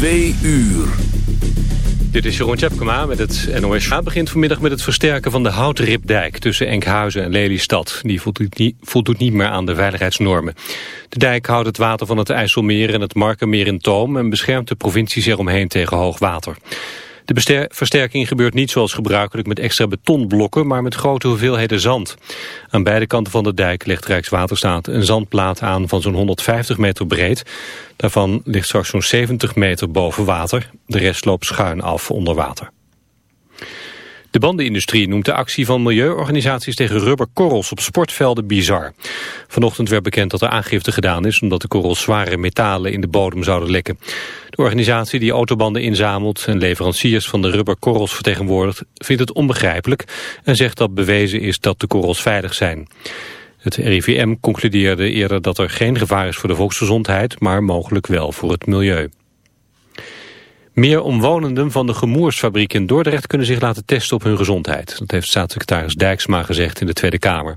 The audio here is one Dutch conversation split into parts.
Twee uur. Dit is Jeroen Tjepkema met het NOS. begint vanmiddag met het versterken van de houtripdijk tussen Enkhuizen en Lelystad. Die voldoet niet, voldoet niet meer aan de veiligheidsnormen. De dijk houdt het water van het IJsselmeer en het Markermeer in toom... en beschermt de provincies eromheen tegen hoog water. De versterking gebeurt niet zoals gebruikelijk met extra betonblokken, maar met grote hoeveelheden zand. Aan beide kanten van de dijk legt Rijkswaterstaat een zandplaat aan van zo'n 150 meter breed. Daarvan ligt straks zo'n 70 meter boven water. De rest loopt schuin af onder water. De bandenindustrie noemt de actie van milieuorganisaties tegen rubberkorrels op sportvelden bizar. Vanochtend werd bekend dat er aangifte gedaan is omdat de korrels zware metalen in de bodem zouden lekken. De organisatie die autobanden inzamelt en leveranciers van de rubberkorrels vertegenwoordigt vindt het onbegrijpelijk en zegt dat bewezen is dat de korrels veilig zijn. Het RIVM concludeerde eerder dat er geen gevaar is voor de volksgezondheid, maar mogelijk wel voor het milieu. Meer omwonenden van de gemoersfabriek in Dordrecht kunnen zich laten testen op hun gezondheid. Dat heeft staatssecretaris Dijksma gezegd in de Tweede Kamer.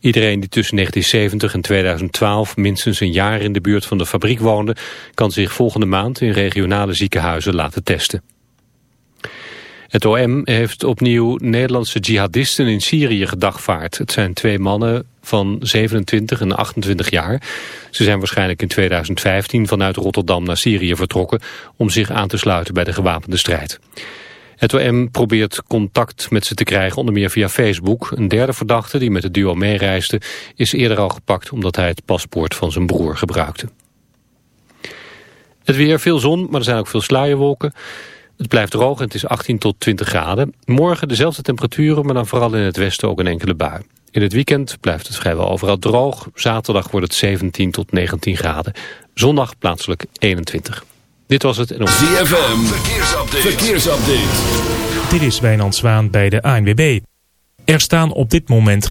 Iedereen die tussen 1970 en 2012 minstens een jaar in de buurt van de fabriek woonde... kan zich volgende maand in regionale ziekenhuizen laten testen. Het OM heeft opnieuw Nederlandse jihadisten in Syrië gedagvaard. Het zijn twee mannen van 27 en 28 jaar. Ze zijn waarschijnlijk in 2015 vanuit Rotterdam naar Syrië vertrokken... om zich aan te sluiten bij de gewapende strijd. Het OM probeert contact met ze te krijgen, onder meer via Facebook. Een derde verdachte die met het duo meereisde... is eerder al gepakt omdat hij het paspoort van zijn broer gebruikte. Het weer, veel zon, maar er zijn ook veel sluierwolken... Het blijft droog en het is 18 tot 20 graden. Morgen dezelfde temperaturen, maar dan vooral in het westen ook een enkele bui. In het weekend blijft het vrijwel overal droog. Zaterdag wordt het 17 tot 19 graden. Zondag plaatselijk 21. Dit was het. En ZFM, verkeersupdate. verkeersupdate. Dit is Wijnand Zwaan bij de ANWB. Er staan op dit moment...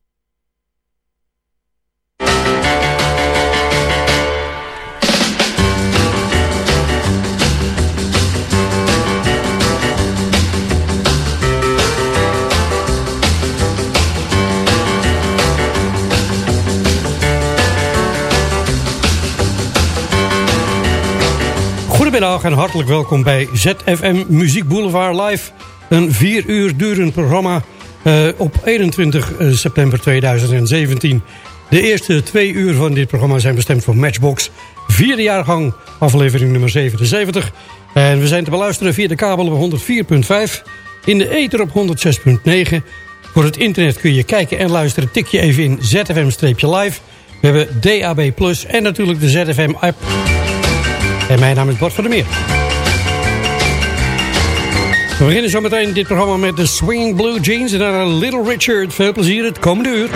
Goedemiddag en hartelijk welkom bij ZFM Muziek Boulevard Live. Een vier uur durend programma uh, op 21 eh, september 2017. De eerste twee uur van dit programma zijn bestemd voor Matchbox. Vierde jaargang, aflevering nummer 77. En we zijn te beluisteren via de kabel op 104.5. In de ether op 106.9. Voor het internet kun je kijken en luisteren. Tik je even in ZFM-live. We hebben DAB en natuurlijk de ZFM-app. En mijn naam is Bart van der Meer. We beginnen zo meteen dit programma met de Swinging Blue Jeans en dan Little Richard. Veel plezier het komende uur.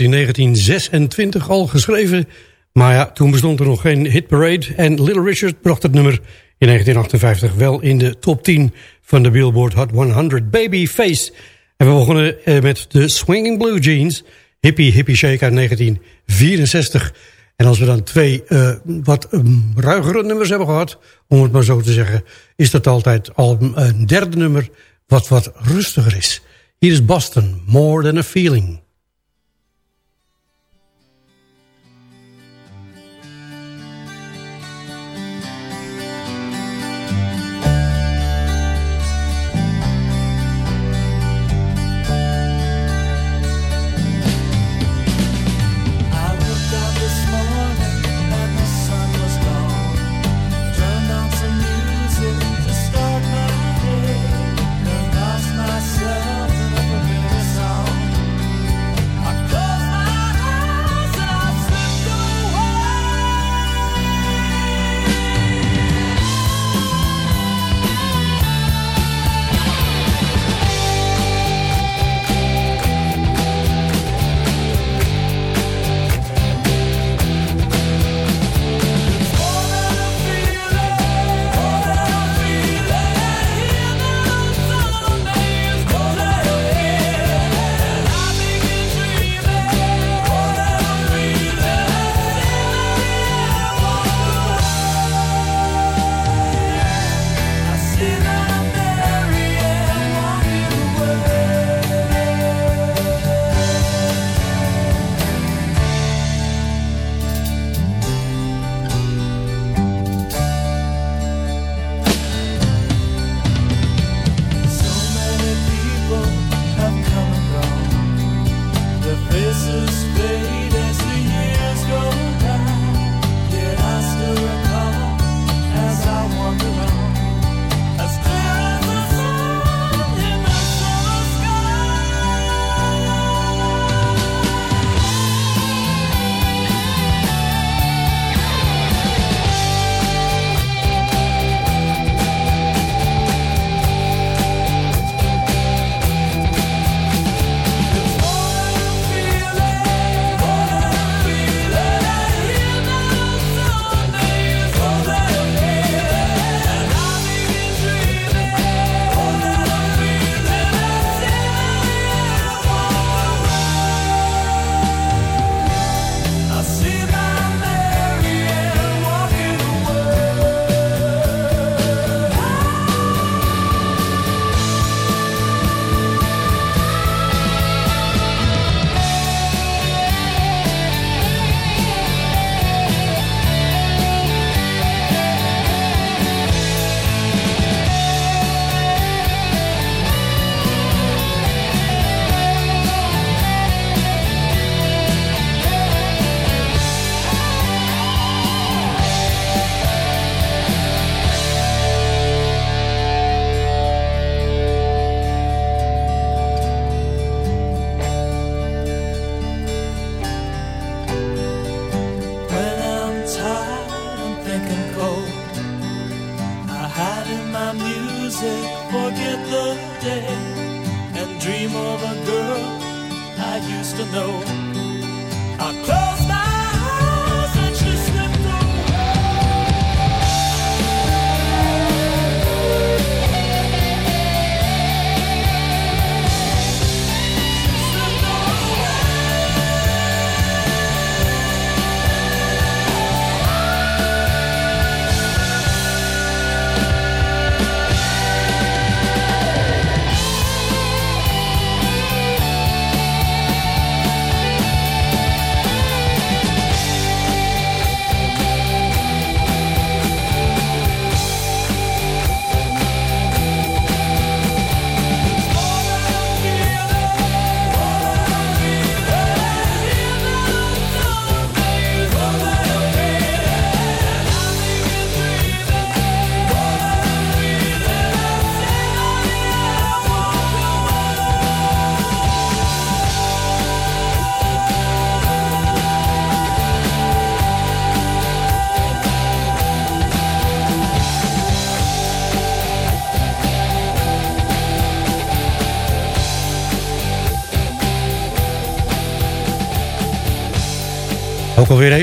In 1926 al geschreven. Maar ja, toen bestond er nog geen hitparade. En Little Richard bracht het nummer in 1958 wel in de top 10 van de Billboard Hot 100 Babyface. En we begonnen eh, met de Swinging Blue Jeans, Hippie Hippie Shake uit 1964. En als we dan twee uh, wat um, ruigere nummers hebben gehad, om het maar zo te zeggen, is dat altijd al een derde nummer wat wat rustiger is. Hier is Boston, More Than a Feeling.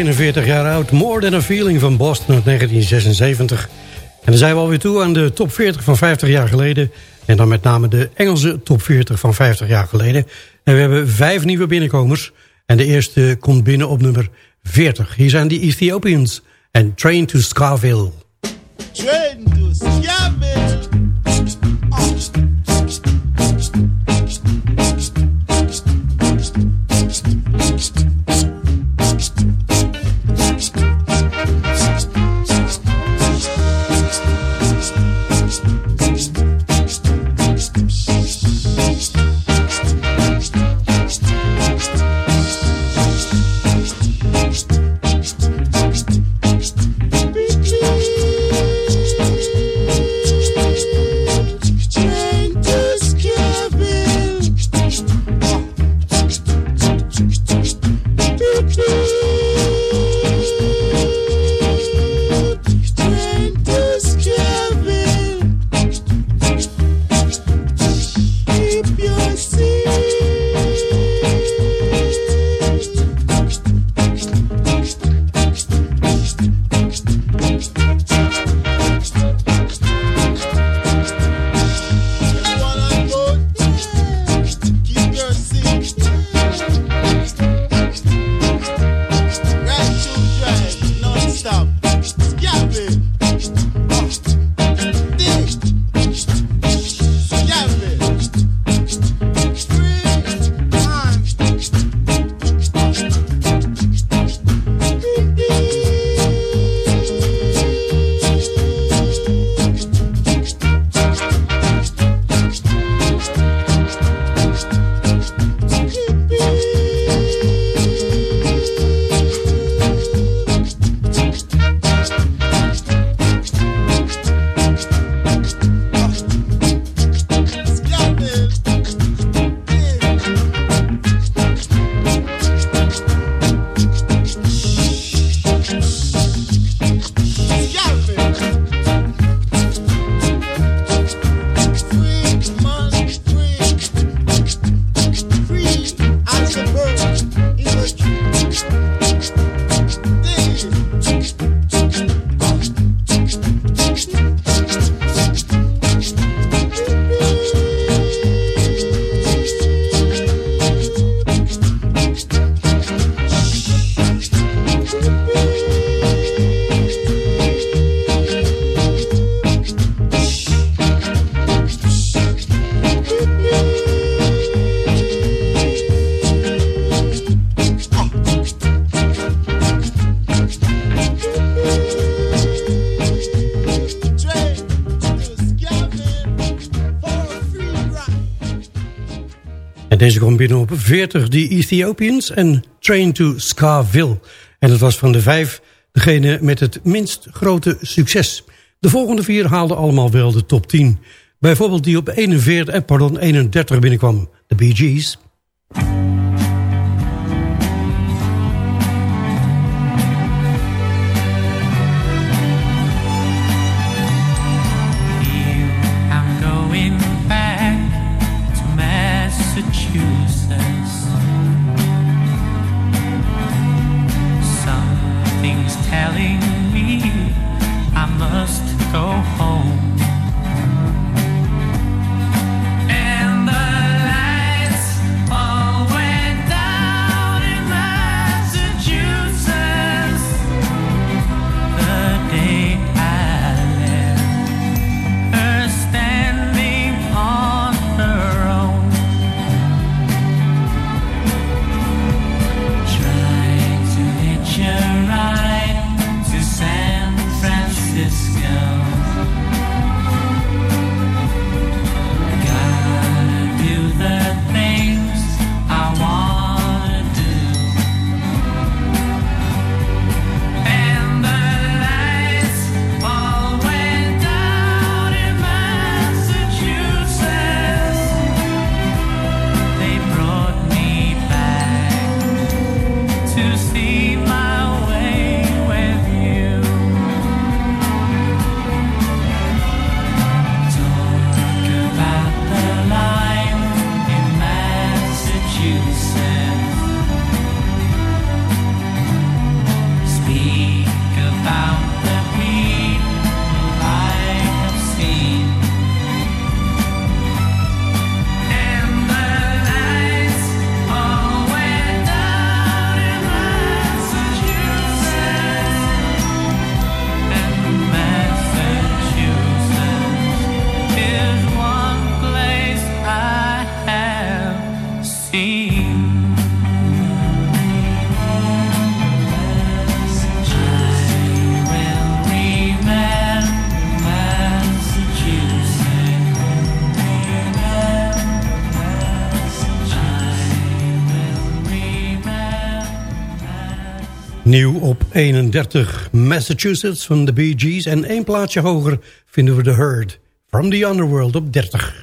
41 jaar oud. More Than a Feeling van Boston uit 1976. En dan zijn we alweer toe aan de top 40 van 50 jaar geleden. En dan met name de Engelse top 40 van 50 jaar geleden. En we hebben vijf nieuwe binnenkomers. En de eerste komt binnen op nummer 40. Hier zijn de Ethiopians en Train to Scarville. Train to Scarville. Deze komt binnen op 40, The Ethiopians en Train to Scarville. En dat was van de vijf degene met het minst grote succes. De volgende vier haalden allemaal wel de top 10. Bijvoorbeeld die op 41, eh, pardon, 31 binnenkwam, de Bee Gees. Op 31 Massachusetts van de Bee Gees. En één plaatsje hoger vinden we The Herd. From the Underworld op 30.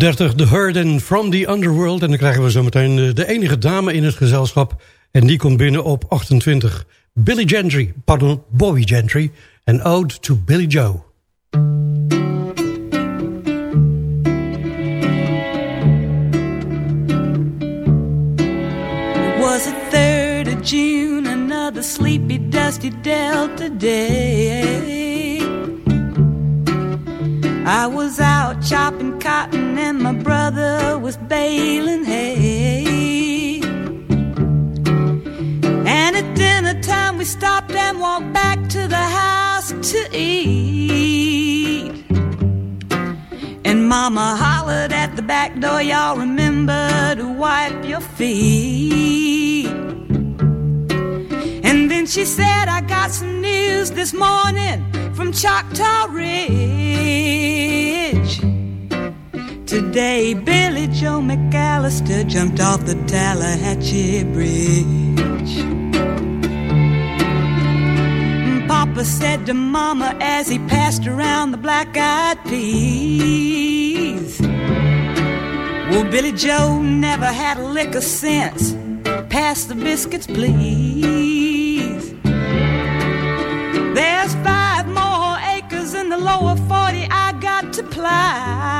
Op 30 The Hurden from the Underworld. En dan krijgen we zometeen eh, de enige dame in het gezelschap. En die komt binnen op 28. Billy Gentry, pardon, Bobby Gentry. En Ode to Billy Joe. It was a third of June, another sleepy, dusty Delta day. I was out chopping cotton and my brother was baling hay. And at dinner time we stopped and walked back to the house to eat. And mama hollered at the back door, y'all remember to wipe your feet. And then she said, I got some news this morning from Choctaw Ridge. Today, Billy Joe McAllister jumped off the Tallahatchie Bridge. Papa said to Mama as he passed around the black eyed peas. Well, Billy Joe never had a lick of sense. Pass the biscuits, please. There's five more acres in the lower 40 I got to plow.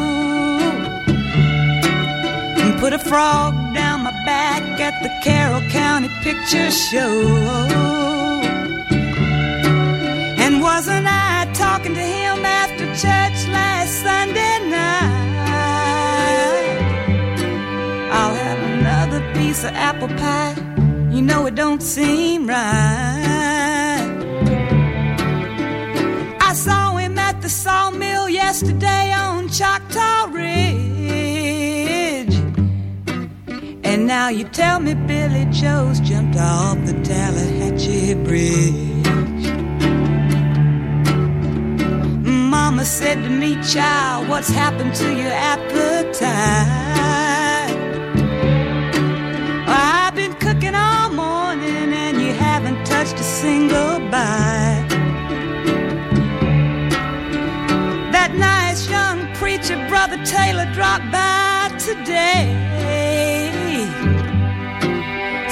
put a frog down my back at the Carroll County Picture Show. And wasn't I talking to him after church last Sunday night? I'll have another piece of apple pie. You know it don't seem right. I saw him at the sawmill yesterday on Choctaw Ridge. Now you tell me Billy Joe's jumped off the Tallahatchie Bridge. Mama said to me, child, what's happened to your appetite? I've been cooking all morning and you haven't touched a single bite. That nice young preacher, Brother Taylor, dropped by today.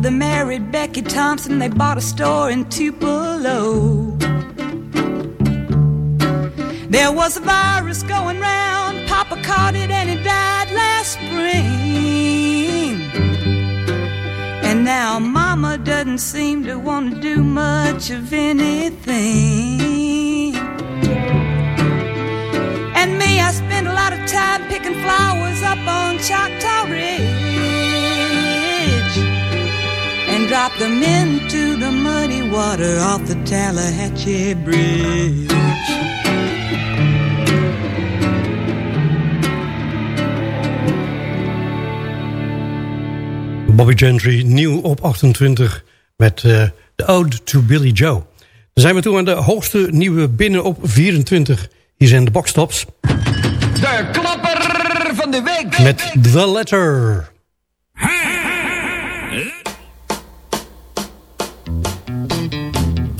Brother married Becky Thompson, they bought a store in Tupelo. There was a virus going round, Papa caught it and he died last spring. And now Mama doesn't seem to want to do much of anything. And me, I spend a lot of time picking flowers up on Choctaw Ridge drop them into the muddy water off the Tallahatchie Bridge. Bobby Gentry, nieuw op 28 met uh, The Ode to Billy Joe. Dan zijn we toe aan de hoogste nieuwe binnen op 24. Hier zijn de boxtops. De klapper van de week. Met The Letter.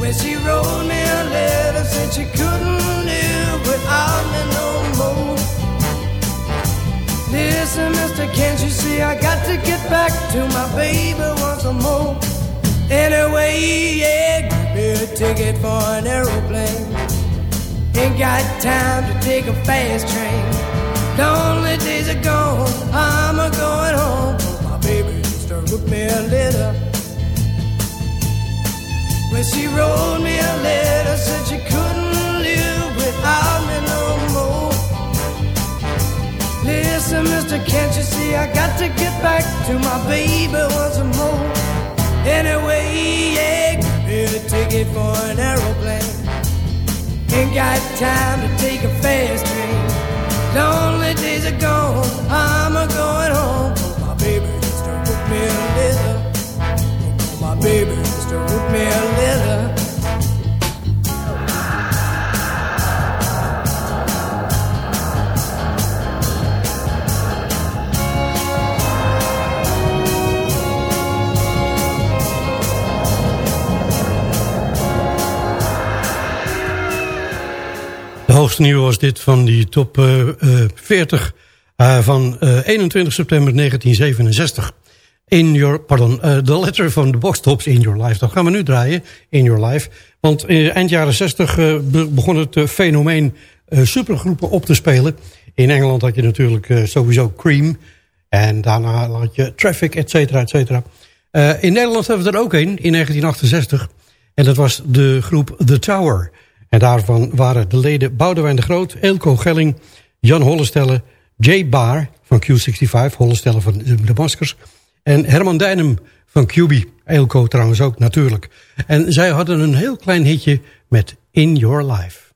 When she wrote me a letter, said she couldn't live without me no more. Listen, mister, can't you see I got to get back to my baby once more? Anyway, yeah, give me a ticket for an aeroplane. Ain't got time to take a fast train. Lonely days are gone, I'm a going home. My baby just wrote me a letter. When she wrote me a letter, said she couldn't live without me no more. Listen, mister, can't you see I got to get back to my baby once more? Anyway, yeah, give a ticket for an aeroplane. Ain't got time to take a fast train. Lonely days are gone, I'm a going home. My baby just took me a little. Oh, my baby. A wrote me a letter. De hoogste nieuwe was dit van die top uh, uh, 40 uh, van 21 september 1967. In your, pardon, the letter van de box tops in your life. Dat gaan we nu draaien, in your life. Want eind jaren 60 begon het fenomeen supergroepen op te spelen. In Engeland had je natuurlijk sowieso Cream. En daarna had je Traffic, et cetera, et cetera. in Nederland hebben we er ook een, in 1968. En dat was de groep The Tower. En daarvan waren de leden Boudewijn de Groot, Elko Gelling, Jan Hollestelle, Jay Baar van Q65, Hollestelle van de Maskers... en Herman Dijnem van QB, Elko trouwens ook natuurlijk. En zij hadden een heel klein hitje met In Your Life.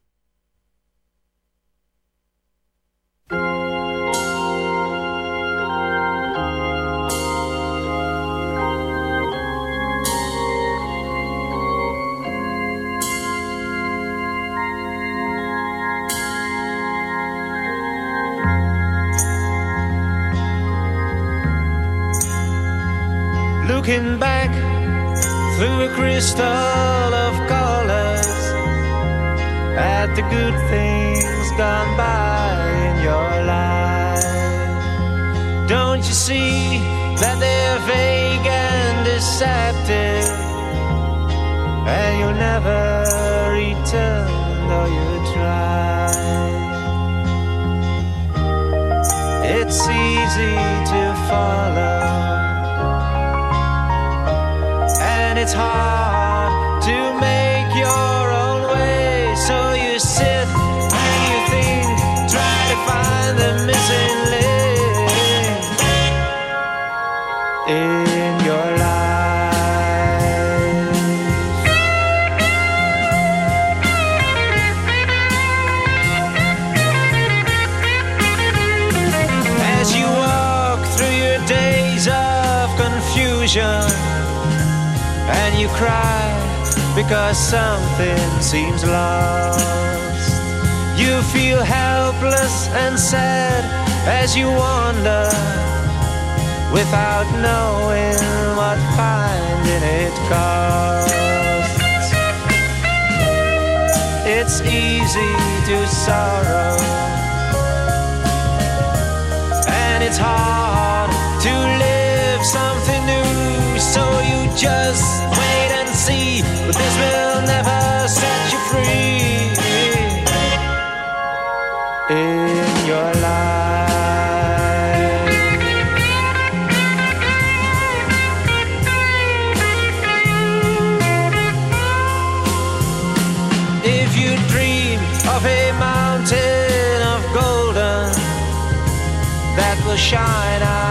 Looking back through a crystal of colors at the good things gone by in your life. Don't you see that they're vague and deceptive, and you'll never return though you try. It's easy to follow it's hard to make your own way. So you sit and you think, try to find the missing link in your life. As you walk through your days of confusion and you cry because something seems lost. You feel helpless and sad as you wander without knowing what finding it costs. It's easy to sorrow, and it's hard to live something just wait and see, but this will never set you free in your life. If you dream of a mountain of golden that will shine out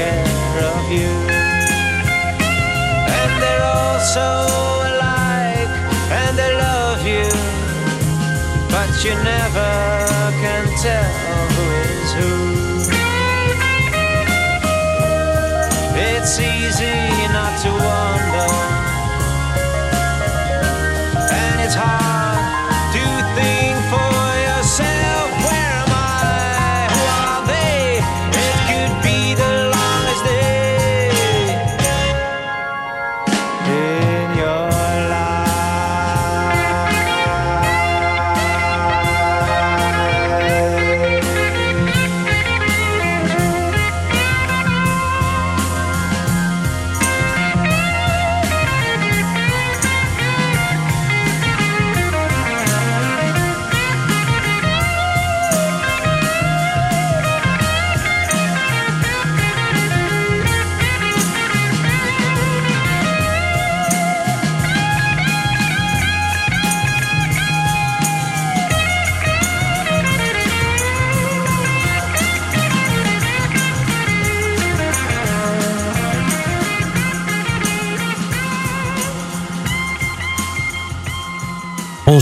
care of you. And they're all so alike and they love you. But you never can tell who is who. It's easy not to wonder.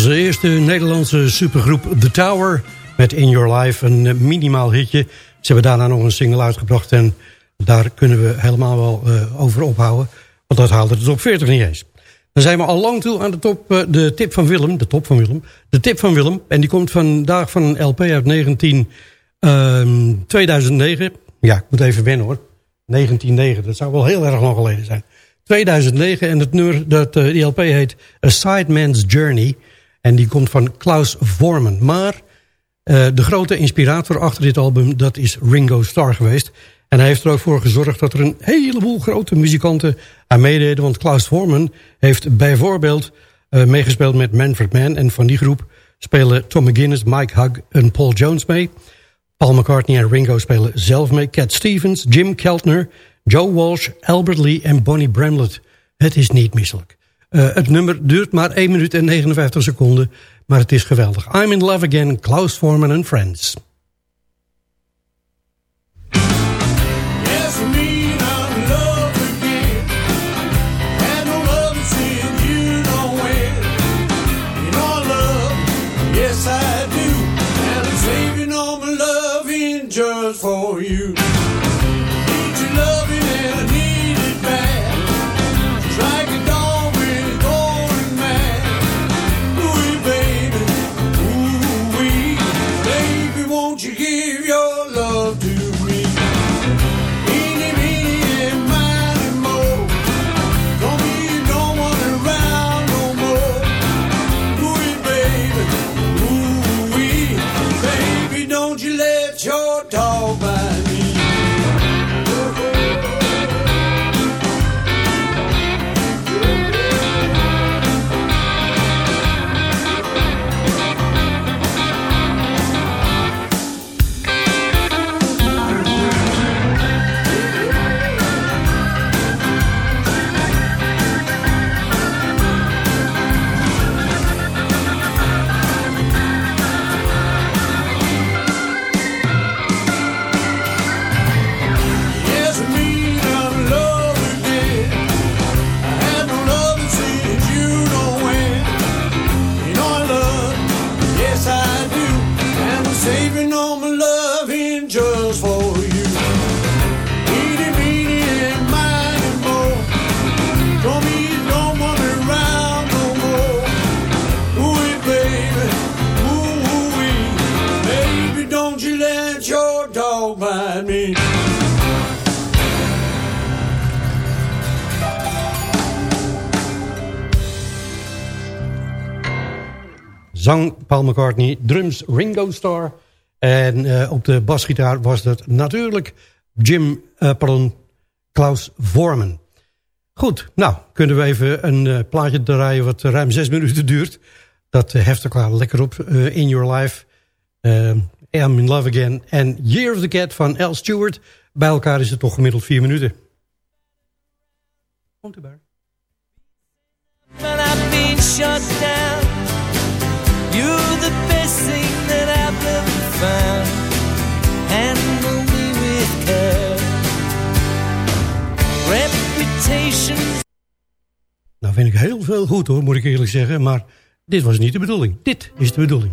Onze eerste Nederlandse supergroep The Tower met In Your Life, een eh, minimaal hitje. Ze hebben daarna nog een single uitgebracht en daar kunnen we helemaal wel uh, over ophouden. Want dat haalde de top 40 niet eens. Dan zijn we al lang toe aan de, top, uh, de tip van Willem. De top van Willem. De tip van Willem. En die komt vandaag van een LP uit 19, uh, 2009. Ja, ik moet even wennen hoor. 1909, dat zou wel heel erg lang geleden zijn. 2009 en het nummer, dat, uh, die LP heet A Sideman's Journey. En die komt van Klaus Vorman. Maar uh, de grote inspirator achter dit album, dat is Ringo Starr geweest. En hij heeft er ook voor gezorgd dat er een heleboel grote muzikanten aan meededen. Want Klaus Vorman heeft bijvoorbeeld uh, meegespeeld met Manfred Mann. En van die groep spelen Tom McGuinness, Mike Hugg en Paul Jones mee. Paul McCartney en Ringo spelen zelf mee. Cat Stevens, Jim Keltner, Joe Walsh, Albert Lee en Bonnie Bramlett. Het is niet misselijk. Uh, het nummer duurt maar 1 minuut en 59 seconden, maar het is geweldig. I'm in Love Again, Klaus Forman and Friends. Zang Paul McCartney, drums Ringo Starr. En uh, op de basgitaar was dat natuurlijk Jim, uh, pardon, Klaus Vorman. Goed, nou kunnen we even een uh, plaatje draaien wat ruim zes minuten duurt. Dat heft klaar lekker op. in Your Life, I'm in Love Again en Year of the Cat van Al Stewart. Bij elkaar is het toch gemiddeld vier minuten. Komt u. You're the best that I've found. With. Reputation. Nou vind ik heel veel goed hoor, moet ik eerlijk zeggen. Maar dit was niet de bedoeling. Dit is de bedoeling.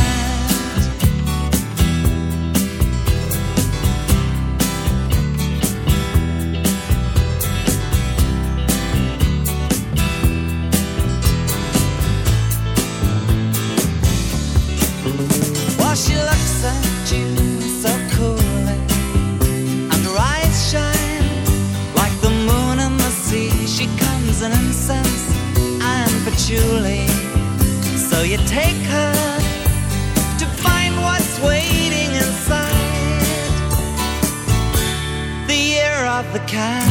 Comes in incense and patchouli. So you take her to find what's waiting inside the year of the cat.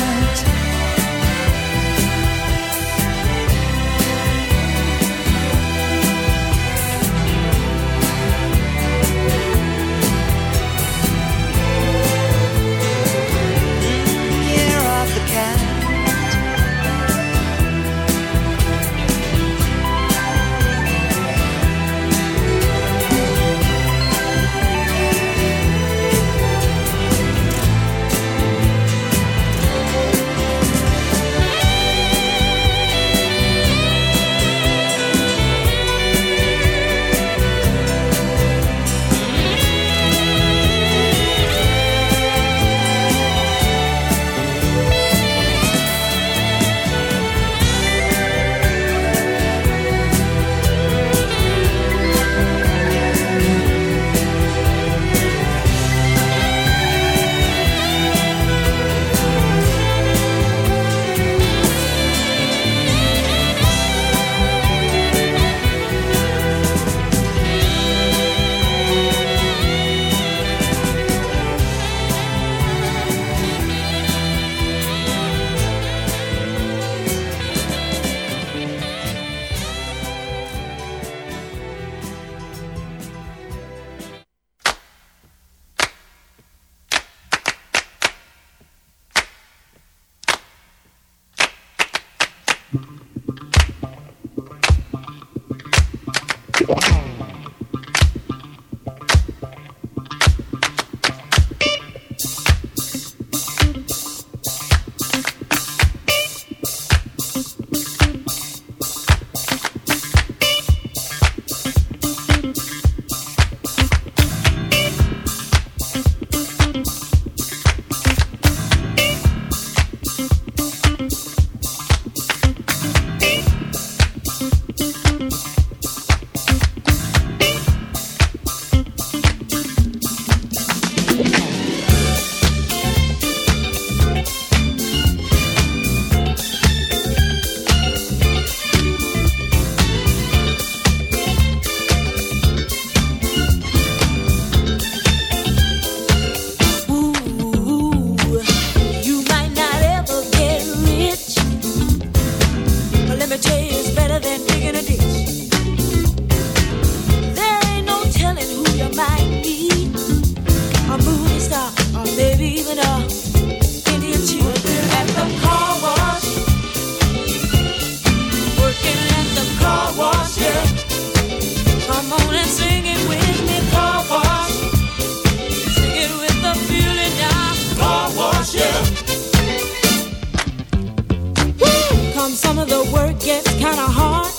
of the work gets kinda hard.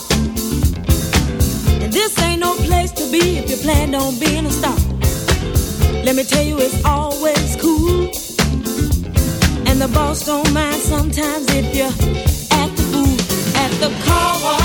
And this ain't no place to be if you plan on being a star. Let me tell you, it's always cool. And the boss don't mind sometimes if you act the fool at the car wash.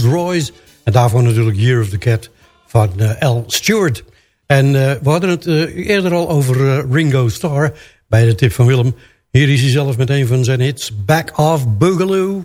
Rolls Royce. En daarvoor natuurlijk Year of the Cat van eh, L. Stewart. En eh, we hadden het eh, eerder al over Ringo Starr bij de tip van Willem. Hier is hij zelf met een van zijn hits, Back Off Boogaloo.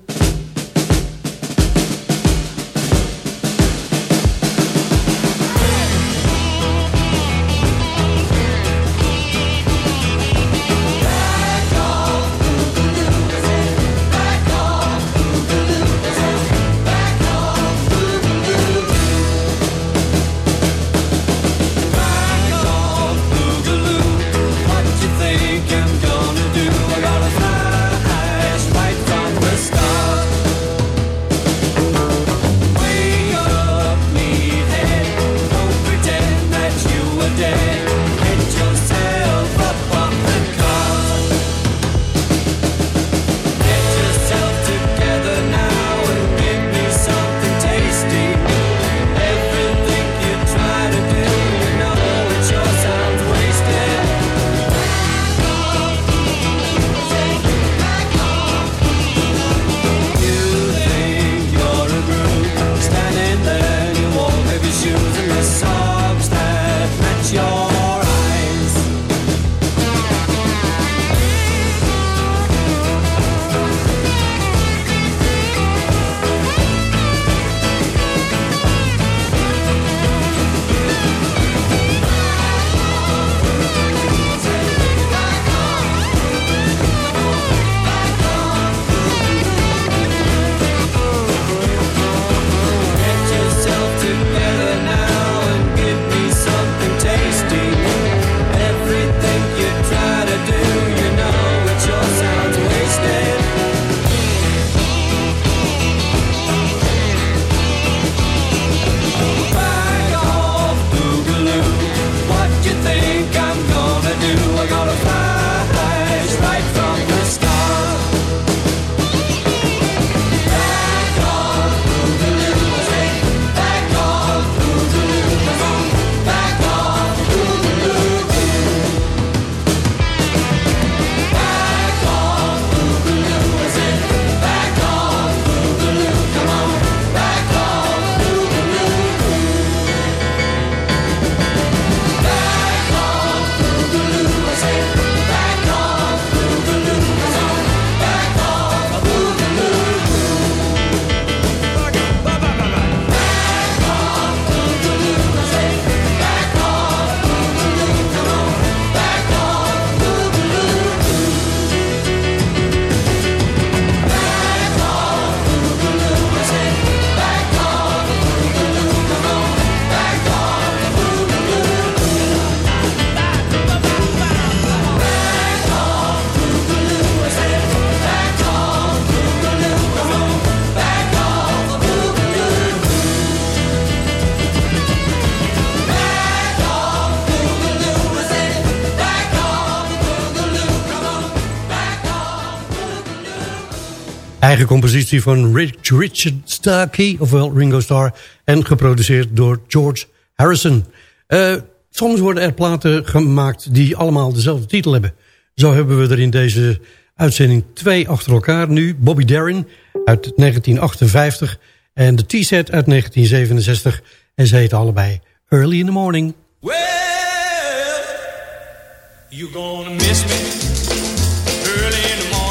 compositie van Rich, Richard Starkey, ofwel Ringo Starr... en geproduceerd door George Harrison. Eh, soms worden er platen gemaakt die allemaal dezelfde titel hebben. Zo hebben we er in deze uitzending twee achter elkaar nu. Bobby Darin uit 1958 en de T-set uit 1967. En ze heten allebei Early in the Morning. Well, you're gonna miss me early in the morning.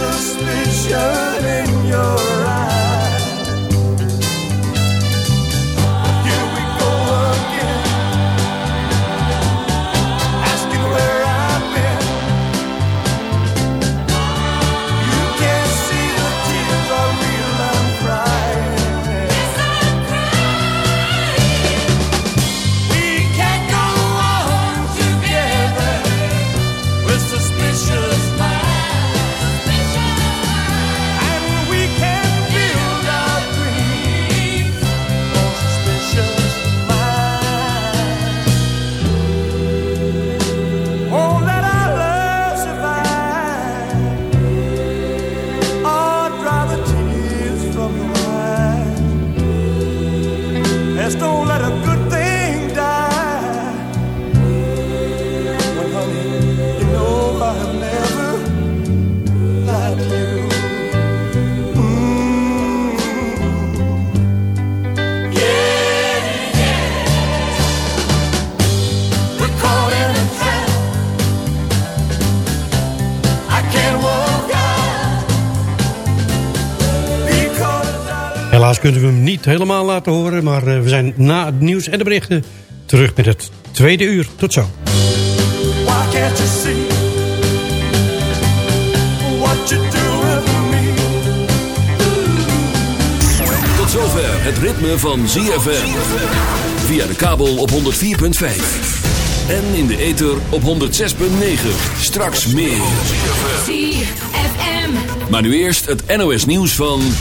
suspicion in your kunnen we hem niet helemaal laten horen. Maar eh, we zijn na het nieuws en de berichten terug met het tweede uur. Tot zo. Tot zover het ritme van ZFM. Via de kabel op 104.5. En in de ether op 106.9. Straks meer. Maar nu eerst het NOS nieuws van...